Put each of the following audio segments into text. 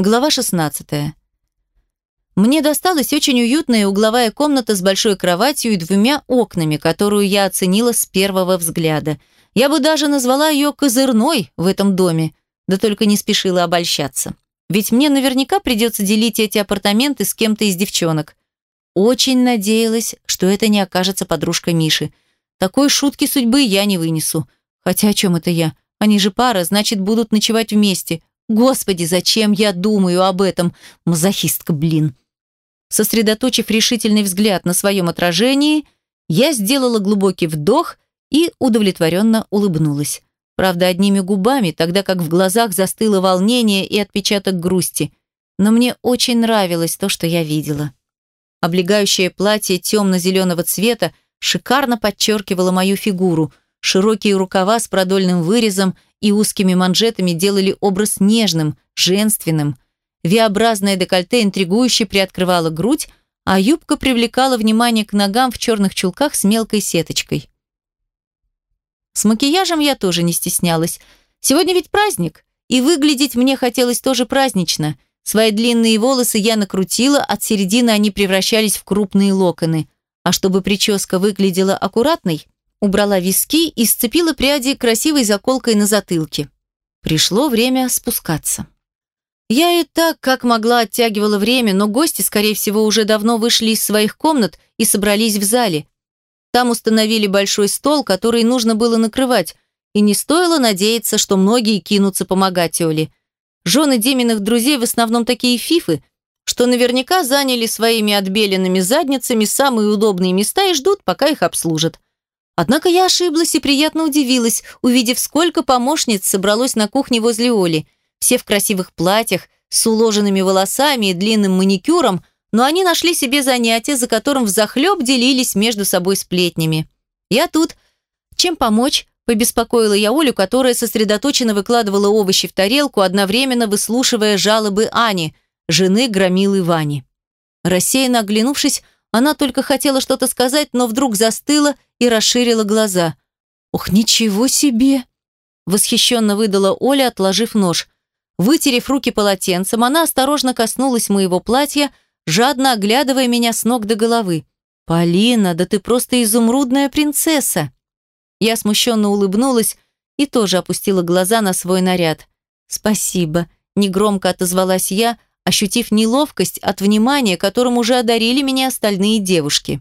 Глава 16. Мне досталась очень уютная угловая комната с большой кроватью и двумя окнами, которую я оценила с первого взгляда. Я бы даже назвала ее козырной в этом доме, да только не спешила обольщаться. Ведь мне наверняка придется делить эти апартаменты с кем-то из девчонок. Очень надеялась, что это не окажется подружка Миши. Такой шутки судьбы я не вынесу. Хотя о чем это я? Они же пара, значит, будут ночевать вместе. Господи, зачем я думаю об этом? Мазохистка, блин. Сосредоточив решительный взгляд на своем отражении, я сделала глубокий вдох и удовлетворенно улыбнулась. Правда, одними губами, тогда как в глазах застыло волнение и отпечаток грусти. Но мне очень нравилось то, что я видела. Облегающее платье темно-зеленого цвета шикарно подчеркивало мою фигуру. Широкие рукава с продольным вырезом и узкими манжетами делали образ нежным, женственным. V-образное декольте интригующе приоткрывало грудь, а юбка привлекала внимание к ногам в черных чулках с мелкой сеточкой. С макияжем я тоже не стеснялась. Сегодня ведь праздник, и выглядеть мне хотелось тоже празднично. Свои длинные волосы я накрутила, от середины они превращались в крупные локоны. А чтобы прическа выглядела аккуратной, убрала виски и сцепила пряди красивой заколкой на затылке. Пришло время спускаться. Я и так, как могла, оттягивала время, но гости, скорее всего, уже давно вышли из своих комнат и собрались в зале. Там установили большой стол, который нужно было накрывать, и не стоило надеяться, что многие кинутся помогать Оле. Жены Деминых друзей в основном такие фифы, что наверняка заняли своими отбеленными задницами самые удобные места и ждут, пока их обслужат. Однако я ошиблась и приятно удивилась, увидев, сколько помощниц собралось на кухне возле Оли. Все в красивых платьях, с уложенными волосами и длинным маникюром, но они нашли себе занятие, за которым взахлеб делились между собой сплетнями. «Я тут. Чем помочь?» – побеспокоила я Олю, которая сосредоточенно выкладывала овощи в тарелку, одновременно выслушивая жалобы Ани, жены громилы Вани. Рассеянно оглянувшись, она только хотела что-то сказать, но вдруг застыла и расширила глаза. «Ох, ничего себе!» Восхищенно выдала Оля, отложив нож. Вытерев руки полотенцем, она осторожно коснулась моего платья, жадно оглядывая меня с ног до головы. «Полина, да ты просто изумрудная принцесса!» Я смущенно улыбнулась и тоже опустила глаза на свой наряд. «Спасибо», – негромко отозвалась я, ощутив неловкость от внимания, которым уже одарили меня остальные девушки.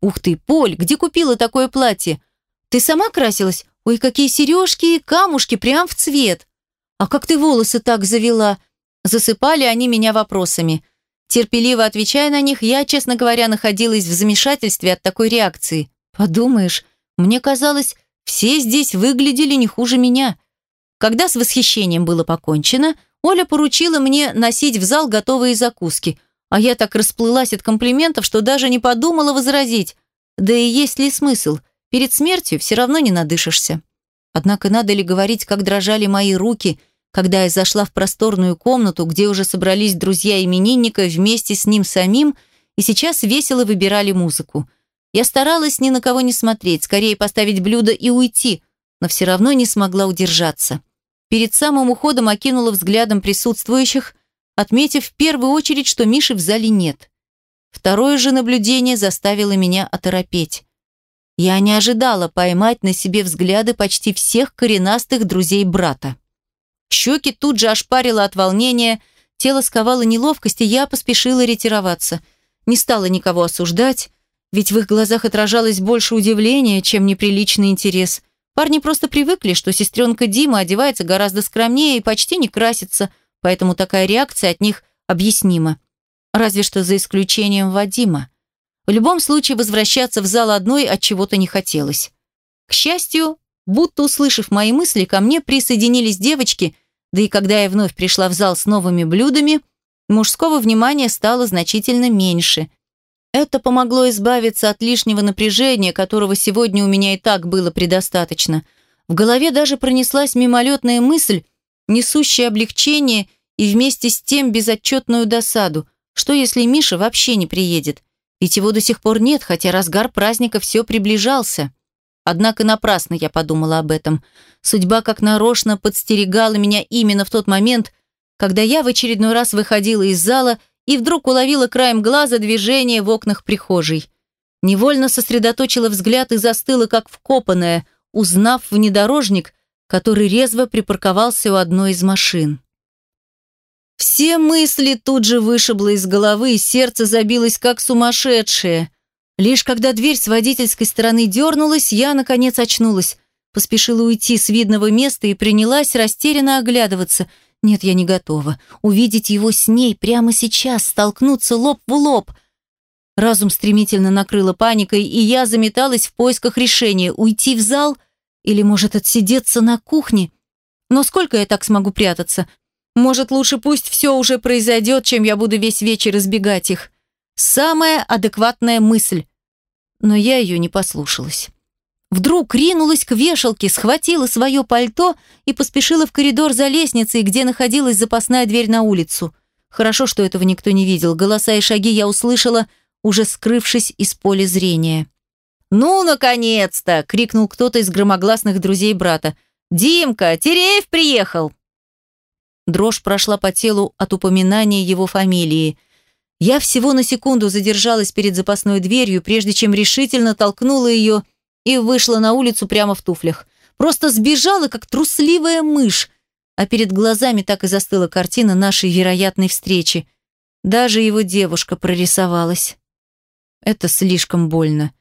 «Ух ты, Поль, где купила такое платье? Ты сама красилась? Ой, какие сережки и камушки, прям в цвет! А как ты волосы так завела?» Засыпали они меня вопросами. Терпеливо отвечая на них, я, честно говоря, находилась в замешательстве от такой реакции. Подумаешь, мне казалось, все здесь выглядели не хуже меня. Когда с восхищением было покончено, Оля поручила мне носить в зал готовые закуски, а я так расплылась от комплиментов, что даже не подумала возразить. Да и есть ли смысл? Перед смертью все равно не надышишься. Однако надо ли говорить, как дрожали мои руки, когда я зашла в просторную комнату, где уже собрались друзья именинника вместе с ним самим и сейчас весело выбирали музыку. Я старалась ни на кого не смотреть, скорее поставить блюдо и уйти, но все равно не смогла удержаться. Перед самым уходом окинула взглядом присутствующих, отметив в первую очередь, что Миши в зале нет. Второе же наблюдение заставило меня оторопеть. Я не ожидала поймать на себе взгляды почти всех коренастых друзей брата. Щеки тут же ошпарило от волнения, тело сковало неловкость, и я поспешила ретироваться. Не стала никого осуждать, ведь в их глазах отражалось больше удивления, чем неприличный интерес – Парни просто привыкли, что сестренка Дима одевается гораздо скромнее и почти не красится, поэтому такая реакция от них объяснима. Разве что за исключением Вадима. В любом случае возвращаться в зал одной от чего-то не хотелось. К счастью, будто услышав мои мысли, ко мне присоединились девочки, да и когда я вновь пришла в зал с новыми блюдами, мужского внимания стало значительно меньше – это помогло избавиться от лишнего напряжения, которого сегодня у меня и так было предостаточно. В голове даже пронеслась мимолетная мысль, несущая облегчение и вместе с тем безотчетную досаду. Что если Миша вообще не приедет? Ведь его до сих пор нет, хотя разгар праздника все приближался. Однако напрасно я подумала об этом. Судьба как нарочно подстерегала меня именно в тот момент, когда я в очередной раз выходила из зала и вдруг уловила краем глаза движение в окнах прихожей. Невольно сосредоточила взгляд и застыла, как вкопанная, узнав внедорожник, который резво припарковался у одной из машин. Все мысли тут же вышибло из головы, и сердце забилось как сумасшедшее. Лишь когда дверь с водительской стороны дернулась, я, наконец, очнулась. Поспешила уйти с видного места и принялась растерянно оглядываться. Нет, я не готова. Увидеть его с ней прямо сейчас, столкнуться лоб в лоб. Разум стремительно накрыло паникой, и я заметалась в поисках решения. Уйти в зал или, может, отсидеться на кухне? Но сколько я так смогу прятаться? Может, лучше пусть все уже произойдет, чем я буду весь вечер избегать их. Самая адекватная мысль. Но я ее не послушалась. Вдруг ринулась к вешалке, схватила свое пальто и поспешила в коридор за лестницей, где находилась запасная дверь на улицу. Хорошо, что этого никто не видел. Голоса и шаги я услышала, уже скрывшись из поля зрения. «Ну, наконец-то!» — крикнул кто-то из громогласных друзей брата. «Димка, Тереев приехал!» Дрожь прошла по телу от упоминания его фамилии. Я всего на секунду задержалась перед запасной дверью, прежде чем решительно толкнула ее и вышла на улицу прямо в туфлях. Просто сбежала, как трусливая мышь, а перед глазами так и застыла картина нашей вероятной встречи. Даже его девушка прорисовалась. Это слишком больно.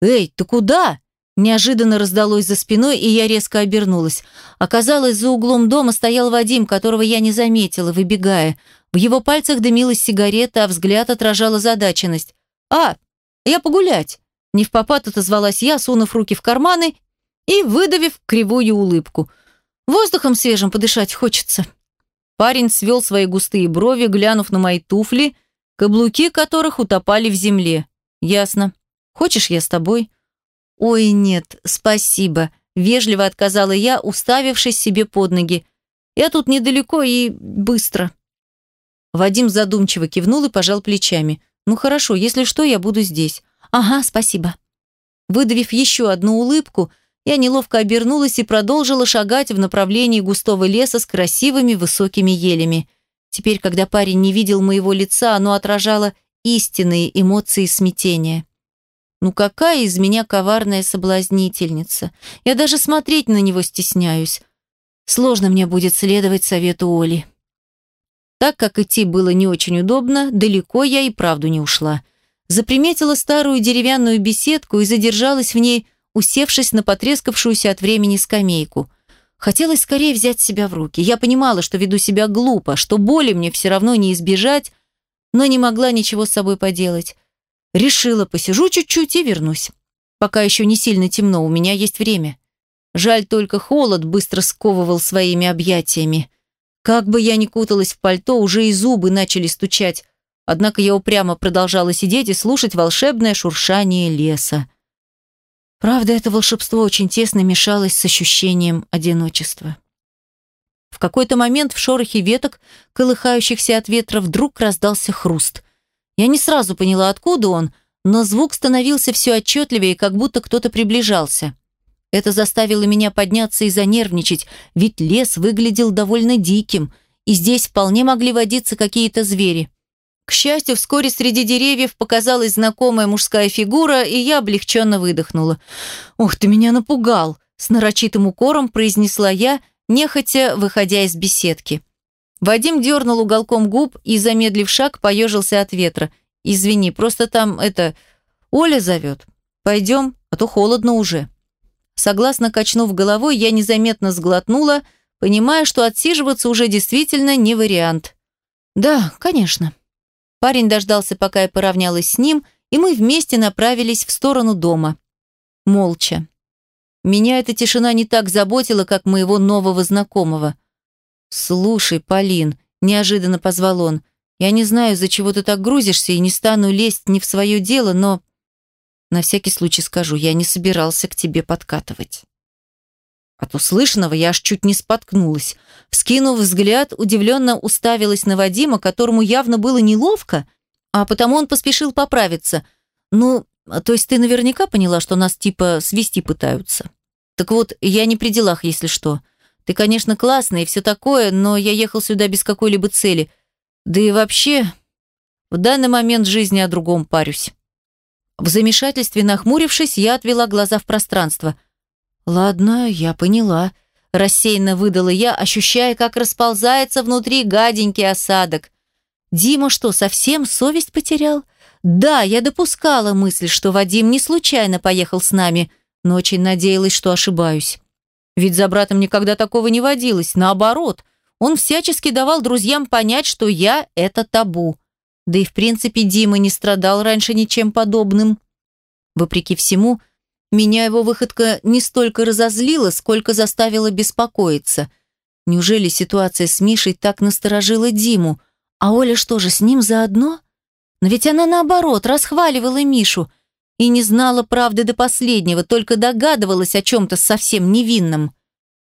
«Эй, ты куда?» Неожиданно раздалось за спиной, и я резко обернулась. Оказалось, за углом дома стоял Вадим, которого я не заметила, выбегая. В его пальцах дымилась сигарета, а взгляд отражал озадаченность. «А, я погулять!» Не в попад отозвалась я, сунув руки в карманы и выдавив кривую улыбку. «Воздухом свежим подышать хочется». Парень свел свои густые брови, глянув на мои туфли, каблуки которых утопали в земле. «Ясно. Хочешь, я с тобой?» «Ой, нет, спасибо», – вежливо отказала я, уставившись себе под ноги. «Я тут недалеко и быстро». Вадим задумчиво кивнул и пожал плечами. «Ну хорошо, если что, я буду здесь». «Ага, спасибо». Выдавив еще одну улыбку, я неловко обернулась и продолжила шагать в направлении густого леса с красивыми высокими елями. Теперь, когда парень не видел моего лица, оно отражало истинные эмоции смятения. Ну какая из меня коварная соблазнительница. Я даже смотреть на него стесняюсь. Сложно мне будет следовать совету Оли. Так как идти было не очень удобно, далеко я и правду не ушла. Заприметила старую деревянную беседку и задержалась в ней, усевшись на потрескавшуюся от времени скамейку. Хотелось скорее взять себя в руки. Я понимала, что веду себя глупо, что боли мне все равно не избежать, но не могла ничего с собой поделать. Решила, посижу чуть-чуть и вернусь. Пока еще не сильно темно, у меня есть время. Жаль только холод быстро сковывал своими объятиями. Как бы я ни куталась в пальто, уже и зубы начали стучать. Однако я упрямо продолжала сидеть и слушать волшебное шуршание леса. Правда, это волшебство очень тесно мешалось с ощущением одиночества. В какой-то момент в шорохе веток, колыхающихся от ветра, вдруг раздался хруст. Я не сразу поняла, откуда он, но звук становился все отчетливее, как будто кто-то приближался. Это заставило меня подняться и занервничать, ведь лес выглядел довольно диким, и здесь вполне могли водиться какие-то звери. К счастью, вскоре среди деревьев показалась знакомая мужская фигура, и я облегченно выдохнула. «Ух, ты меня напугал!» – с нарочитым укором произнесла я, нехотя выходя из беседки. Вадим дернул уголком губ и, замедлив шаг, поежился от ветра. «Извини, просто там, это, Оля зовет. Пойдем, а то холодно уже». Согласно качнув головой, я незаметно сглотнула, понимая, что отсиживаться уже действительно не вариант. «Да, конечно». Парень дождался, пока я поравнялась с ним, и мы вместе направились в сторону дома. Молча. Меня эта тишина не так заботила, как моего нового знакомого. «Слушай, Полин», – неожиданно позвал он, – «я не знаю, из-за чего ты так грузишься и не стану лезть не в свое дело, но...» На всякий случай скажу, я не собирался к тебе подкатывать. От услышанного я аж чуть не споткнулась. Вскинув взгляд, удивленно уставилась на Вадима, которому явно было неловко, а потому он поспешил поправиться. «Ну, то есть ты наверняка поняла, что нас типа свести пытаются?» «Так вот, я не при делах, если что. Ты, конечно, классный и все такое, но я ехал сюда без какой-либо цели. Да и вообще, в данный момент жизни о другом парюсь». В замешательстве нахмурившись, я отвела глаза в пространство. «Ладно, я поняла», – рассеянно выдала я, ощущая, как расползается внутри гаденький осадок. «Дима что, совсем совесть потерял?» «Да, я допускала мысль, что Вадим не случайно поехал с нами, но очень надеялась, что ошибаюсь. Ведь за братом никогда такого не водилось, наоборот, он всячески давал друзьям понять, что я – это табу». Да и в принципе Дима не страдал раньше ничем подобным. Вопреки всему, меня его выходка не столько разозлила, сколько заставила беспокоиться. Неужели ситуация с Мишей так насторожила Диму? А Оля что же, с ним заодно? Но ведь она наоборот расхваливала Мишу и не знала правды до последнего, только догадывалась о чем-то совсем невинном.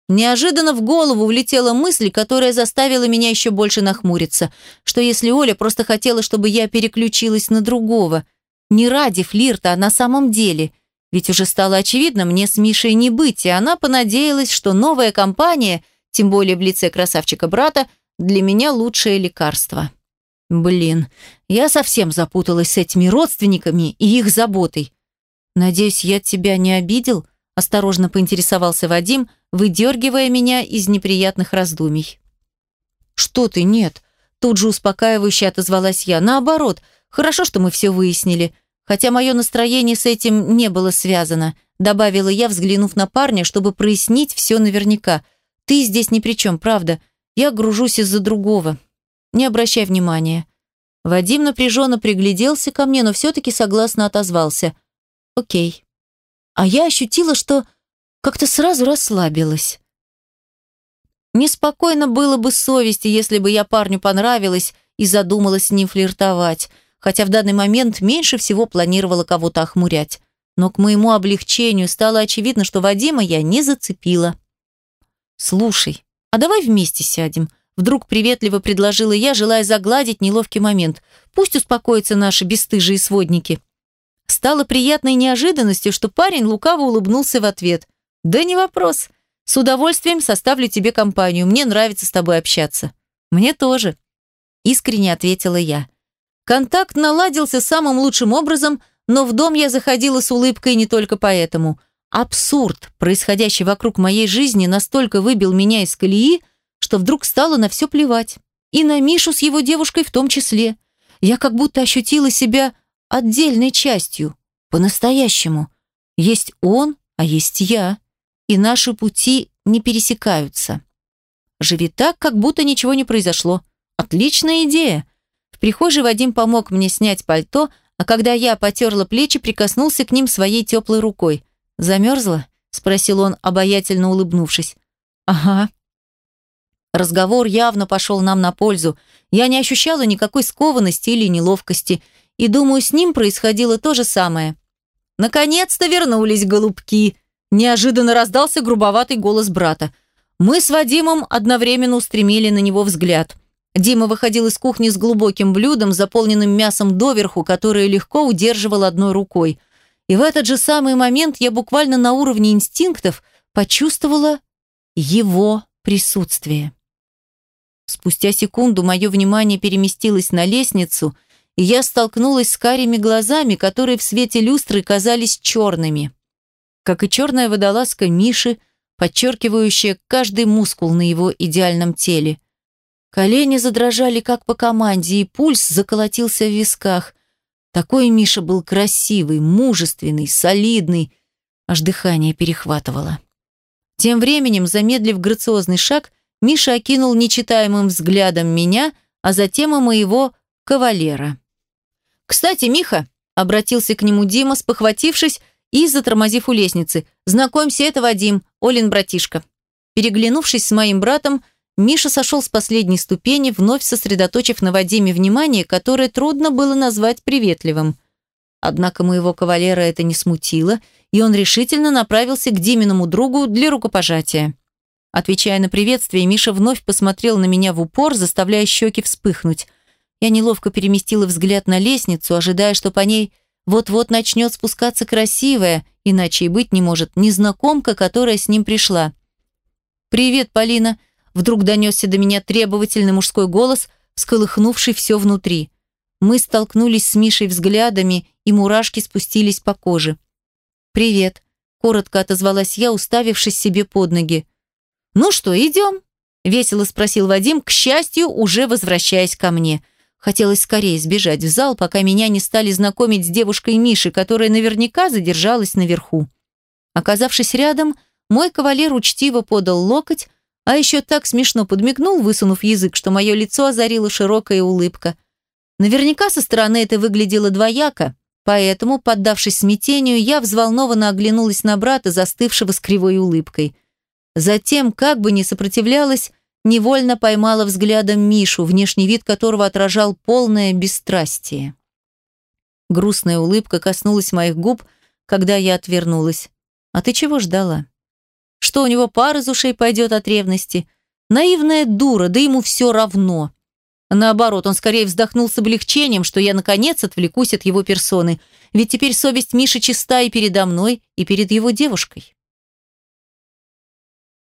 Неожиданно в голову влетела мысль, которая заставила меня еще больше нахмуриться, что если Оля просто хотела, чтобы я переключилась на другого, не ради флирта, а на самом деле, ведь уже стало очевидно, мне с Мишей не быть, и она понадеялась, что новая компания, тем более в лице красавчика-брата, для меня лучшее лекарство. Блин, я совсем запуталась с этими родственниками и их заботой. Надеюсь, я тебя не обидел? Осторожно поинтересовался Вадим, выдергивая меня из неприятных раздумий. «Что ты, нет?» Тут же успокаивающе отозвалась я. «Наоборот, хорошо, что мы все выяснили. Хотя мое настроение с этим не было связано», добавила я, взглянув на парня, чтобы прояснить все наверняка. «Ты здесь ни при чем, правда. Я гружусь из-за другого. Не обращай внимания». Вадим напряженно пригляделся ко мне, но все-таки согласно отозвался. «Окей». А я ощутила, что как-то сразу расслабилась. Неспокойно было бы совести, если бы я парню понравилась и задумалась с ним флиртовать, хотя в данный момент меньше всего планировала кого-то охмурять. Но к моему облегчению стало очевидно, что Вадима я не зацепила. «Слушай, а давай вместе сядем?» Вдруг приветливо предложила я, желая загладить неловкий момент. Пусть успокоятся наши бесстыжие сводники. Стало приятной неожиданностью, что парень лукаво улыбнулся в ответ. «Да не вопрос. С удовольствием составлю тебе компанию. Мне нравится с тобой общаться». «Мне тоже», – искренне ответила я. Контакт наладился самым лучшим образом, но в дом я заходила с улыбкой не только поэтому. Абсурд, происходящий вокруг моей жизни, настолько выбил меня из колеи, что вдруг стало на все плевать. И на Мишу с его девушкой в том числе. Я как будто ощутила себя отдельной частью, по-настоящему. Есть он, а есть я и наши пути не пересекаются. Живи так, как будто ничего не произошло. Отличная идея. В прихожей Вадим помог мне снять пальто, а когда я потерла плечи, прикоснулся к ним своей теплой рукой. «Замерзла?» – спросил он, обаятельно улыбнувшись. «Ага». Разговор явно пошел нам на пользу. Я не ощущала никакой скованности или неловкости, и, думаю, с ним происходило то же самое. «Наконец-то вернулись, голубки!» Неожиданно раздался грубоватый голос брата. Мы с Вадимом одновременно устремили на него взгляд. Дима выходил из кухни с глубоким блюдом, заполненным мясом доверху, которое легко удерживал одной рукой. И в этот же самый момент я буквально на уровне инстинктов почувствовала его присутствие. Спустя секунду мое внимание переместилось на лестницу, и я столкнулась с карими глазами, которые в свете люстры казались черными как и черная водолазка Миши, подчеркивающая каждый мускул на его идеальном теле. Колени задрожали, как по команде, и пульс заколотился в висках. Такой Миша был красивый, мужественный, солидный, аж дыхание перехватывало. Тем временем, замедлив грациозный шаг, Миша окинул нечитаемым взглядом меня, а затем и моего кавалера. «Кстати, Миха», — обратился к нему Дима, спохватившись, и, затормозив у лестницы, «Знакомься, это Вадим, Олин братишка». Переглянувшись с моим братом, Миша сошел с последней ступени, вновь сосредоточив на Вадиме внимание, которое трудно было назвать приветливым. Однако моего кавалера это не смутило, и он решительно направился к Диминому другу для рукопожатия. Отвечая на приветствие, Миша вновь посмотрел на меня в упор, заставляя щеки вспыхнуть. Я неловко переместила взгляд на лестницу, ожидая, что по ней – вот-вот начнет спускаться красивая, иначе и быть не может, незнакомка, которая с ним пришла. «Привет, Полина!» Вдруг донесся до меня требовательный мужской голос, всколыхнувший все внутри. Мы столкнулись с Мишей взглядами, и мурашки спустились по коже. «Привет», – коротко отозвалась я, уставившись себе под ноги. «Ну что, идем?» – весело спросил Вадим, к счастью, уже возвращаясь ко мне. Хотелось скорее сбежать в зал, пока меня не стали знакомить с девушкой Миши, которая наверняка задержалась наверху. Оказавшись рядом, мой кавалер учтиво подал локоть, а еще так смешно подмигнул, высунув язык, что мое лицо озарила широкая улыбка. Наверняка со стороны это выглядело двояко, поэтому, поддавшись смятению, я взволнованно оглянулась на брата, застывшего с кривой улыбкой. Затем, как бы ни сопротивлялась, невольно поймала взглядом Мишу, внешний вид которого отражал полное бесстрастие. Грустная улыбка коснулась моих губ, когда я отвернулась. «А ты чего ждала?» Что у него пар из ушей пойдет от ревности? Наивная дура, да ему все равно. Наоборот, он скорее вздохнул с облегчением, что я, наконец, отвлекусь от его персоны. Ведь теперь совесть Миши чиста и передо мной, и перед его девушкой.